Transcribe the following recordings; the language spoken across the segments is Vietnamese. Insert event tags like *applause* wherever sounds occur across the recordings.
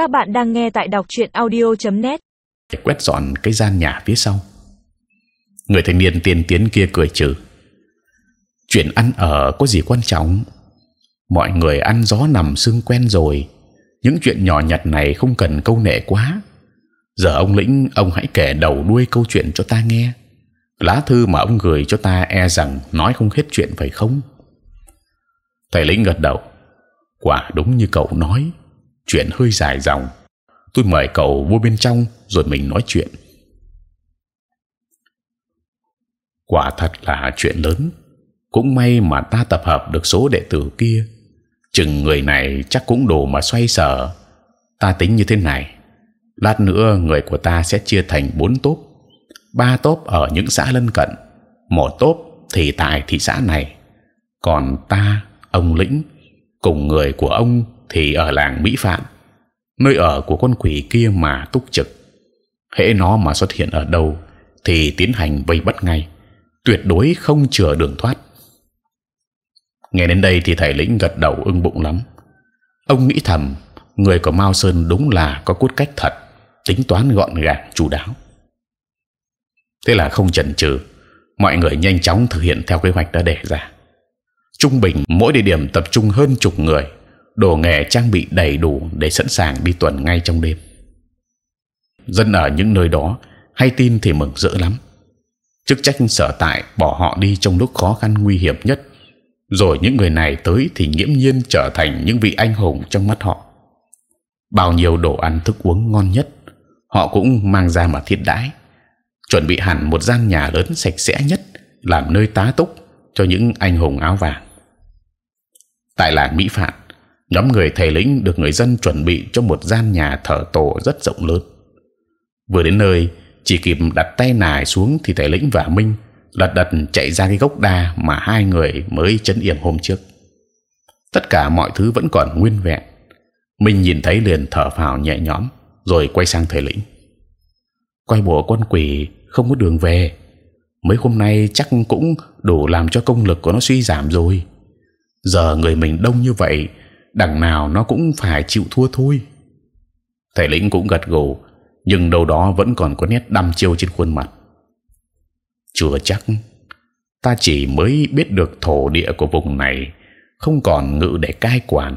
Các bạn đang nghe tại đọc truyện audio.net. quét dọn cái gian nhà phía sau. Người thanh niên tiên tiến kia cười trừ. Chuyện ăn ở có gì quan trọng? Mọi người ăn gió nằm xương quen rồi. Những chuyện nhỏ nhặt này không cần câu nệ quá. Giờ ông lĩnh, ông hãy kể đầu đuôi câu chuyện cho ta nghe. Lá thư mà ông gửi cho ta e rằng nói không hết chuyện phải không? Thầy lĩnh gật đầu. Quả đúng như cậu nói, chuyện hơi dài dòng. Tôi mời cậu vô bên trong rồi mình nói chuyện. Quả thật là chuyện lớn. Cũng may mà ta tập hợp được số đệ tử kia. Chừng người này chắc cũng đủ mà xoay sở. Ta tính như thế này. Lát nữa người của ta sẽ chia thành bốn tốp, ba tốp ở những xã lân cận, một tốp thì tại thị xã này. Còn ta, ông lĩnh, cùng người của ông thì ở làng Mỹ Phạm, nơi ở của con quỷ kia mà túc trực. hễ nó mà xuất hiện ở đâu thì tiến hành vây bắt ngay, tuyệt đối không chừa đường thoát. nghe đến đây thì thầy lĩnh gật đầu ưng bụng lắm. ông nghĩ thầm, người của Mao Sơn đúng là có cốt cách thật, tính toán gọn gàng chủ đáo. thế là không chần chừ, mọi người nhanh chóng thực hiện theo kế hoạch đã đề ra trung bình mỗi địa điểm tập trung hơn chục người đồ nghề trang bị đầy đủ để sẵn sàng đi tuần ngay trong đêm. Dân ở những nơi đó hay tin thì mừng rỡ lắm. Chức trách sở tại bỏ họ đi trong lúc khó khăn nguy hiểm nhất. Rồi những người này tới thì nghiễm nhiên trở thành những vị anh hùng trong mắt họ. Bao nhiêu đồ ăn thức uống ngon nhất, họ cũng mang ra mà thiết đãi. Chuẩn bị hẳn một gian nhà lớn sạch sẽ nhất, làm nơi tá túc cho những anh hùng áo vàng. Tại làng Mỹ Phạn nhóm người thầy lĩnh được người dân chuẩn bị cho một gian nhà thờ tổ rất rộng lớn. Vừa đến nơi, chỉ kịp đặt tay nài xuống thì thầy lĩnh và minh lật đật chạy ra cái gốc đa mà hai người mới chấn yểm hôm trước. Tất cả mọi thứ vẫn còn nguyên vẹn. Minh nhìn thấy liền thở phào nhẹ nhõm, rồi quay sang thầy lĩnh. Quay bộ con quỷ không có đường về. Mấy hôm nay chắc cũng đủ làm cho công lực của nó suy giảm rồi. Giờ người mình đông như vậy đằng nào nó cũng phải chịu thua thôi. Thầy lĩnh cũng gật gù, nhưng đâu đó vẫn còn có nét đăm chiêu trên khuôn mặt. Chưa chắc, ta chỉ mới biết được thổ địa của vùng này, không còn ngự để cai quản.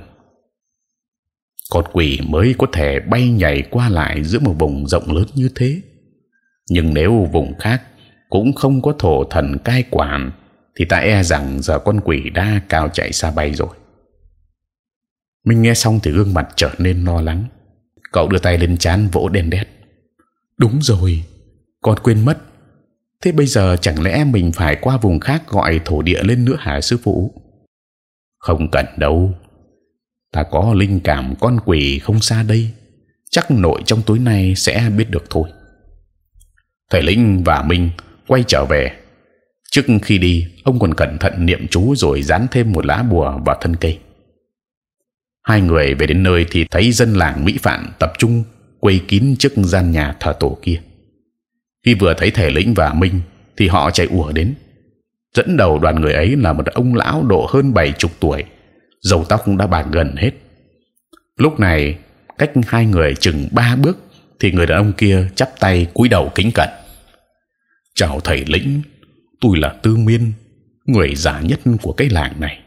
Con quỷ mới có thể bay nhảy qua lại giữa một vùng rộng lớn như thế. Nhưng nếu vùng khác cũng không có thổ thần cai quản, thì ta e rằng giờ con quỷ đã cao chạy xa bay rồi. Minh nghe xong thì gương mặt trở nên lo lắng. Cậu đưa tay lên chán vỗ đen đét. Đúng rồi, con quên mất. Thế bây giờ chẳng lẽ mình phải qua vùng khác gọi thổ địa lên nữa hả sư phụ? Không cần đâu. Ta có linh cảm con quỷ không xa đây. Chắc nội trong tối nay sẽ biết được thôi. Thầy Linh và Minh quay trở về trước khi đi ông còn cẩn thận niệm chú rồi dán thêm một lá bùa vào thân cây hai người về đến nơi thì thấy dân làng mỹ phạn tập trung, quây kín trước gian nhà thờ tổ kia. Khi vừa thấy thể lĩnh và minh, thì họ chạy ùa đến. Dẫn đầu đoàn người ấy là một ông lão độ hơn bảy chục tuổi dầu tóc cũng đã bạc gần hết. Lúc này, cách hai người chừng ba bước, thì người đàn ông kia chắp tay cúi đầu kính cẩn. Chào thầy lĩnh, tôi là tư miên, người già nhất của cái làng này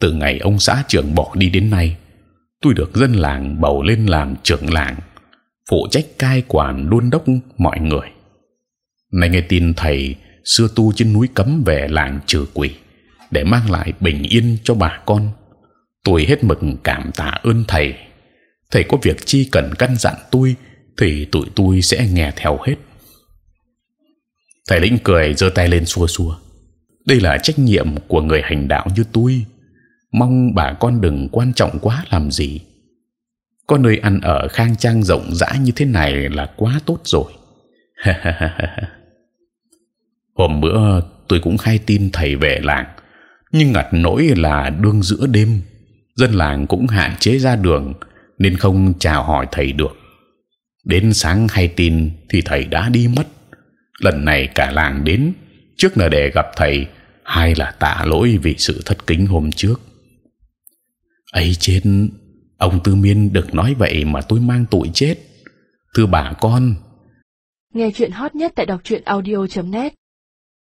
từ ngày ông xã trưởng bỏ đi đến nay, tôi được dân làng bầu lên làm trưởng làng, phụ trách cai quản đôn đốc mọi người. Nay nghe tin thầy, xưa tu trên núi cấm về làng trừ quỷ để mang lại bình yên cho bà con. Tôi hết mực cảm tạ ơn thầy. Thầy có việc chi cần căn dặn tôi thì tụi tôi sẽ nghe theo hết. Thầy lĩnh cười giơ tay lên xua xua. Đây là trách nhiệm của người hành đạo như tôi mong bà con đừng quan trọng quá làm gì. Có nơi ăn ở khang trang rộng rãi như thế này là quá tốt rồi. *laughs* Hôm bữa tôi cũng hay tin thầy về làng, nhưng ngặt nỗi là đương giữa đêm, dân làng cũng hạn chế ra đường, nên không chào hỏi thầy được. Đến sáng hay tin thì thầy đã đi mất. Lần này cả làng đến, trước là để gặp thầy hay là tạ lỗi vì sự thất kính hôm trước ấy chết, ông tư miên được nói vậy mà tôi mang tội chết. Thưa bà con. Nghe chuyện hot nhất tại đọc truyện audio .net.